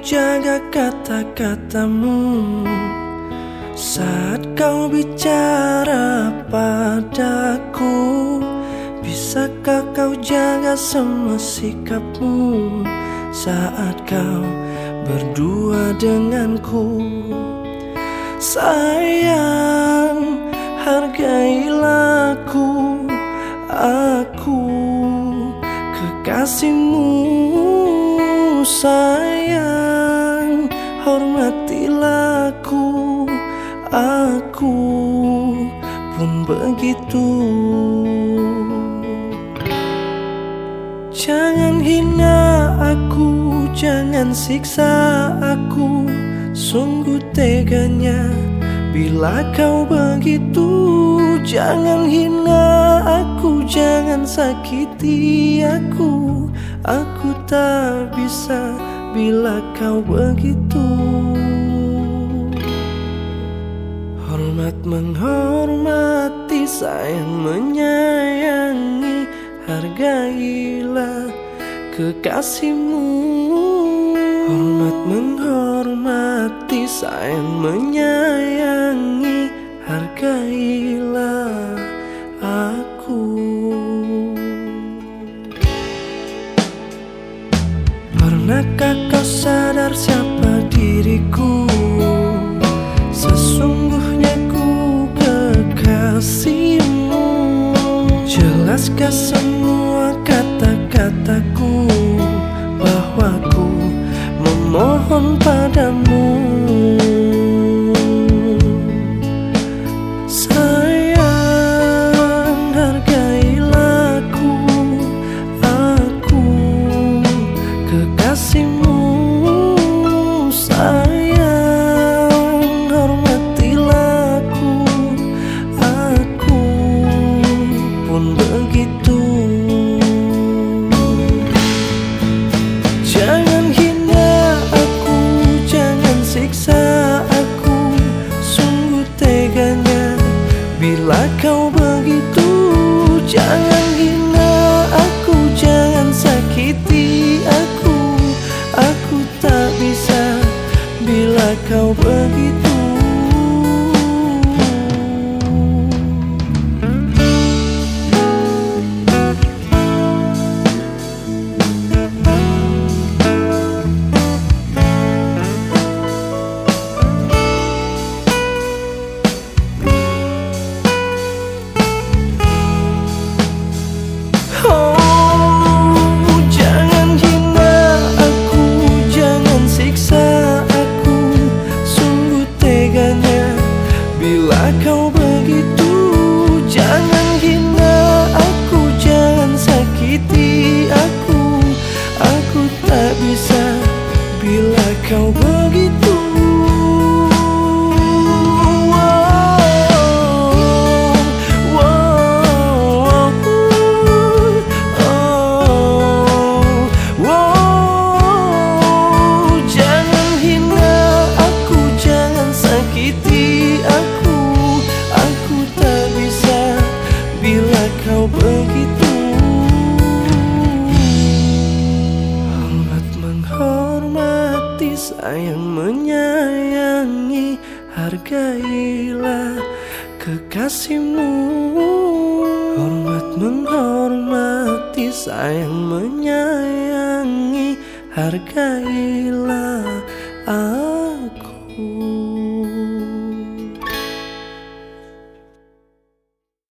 Jaga kata-katamu. Saat kau bicara padaku Bisakah kau jaga semua sikapmu? Saat kau berdua denganku Sayang, hargailah aku. Aku kekasihmu sayang Aku pun begitu. Jangan hina aku Jangan siksa aku. Sungguh teganya Bila kau begitu. Jangan hina aku Jangan sakiti aku. Aku tak bisa bila kau begitu Hormat menghormati sayang menyayangi. Hargailah kekasihmu. Hormat menghormati sayang menyayangi. Hargailah semua kata-kataku Bahwa ku memohon padamu Bila kau begitu Jangan hina aku Jangan sakiti aku. Aku tak bisa. Bila kau begitu Bila kau sayang menyayangi Hargailah kekasihmu. Hormat menghormati sayang menyayangi Hargailah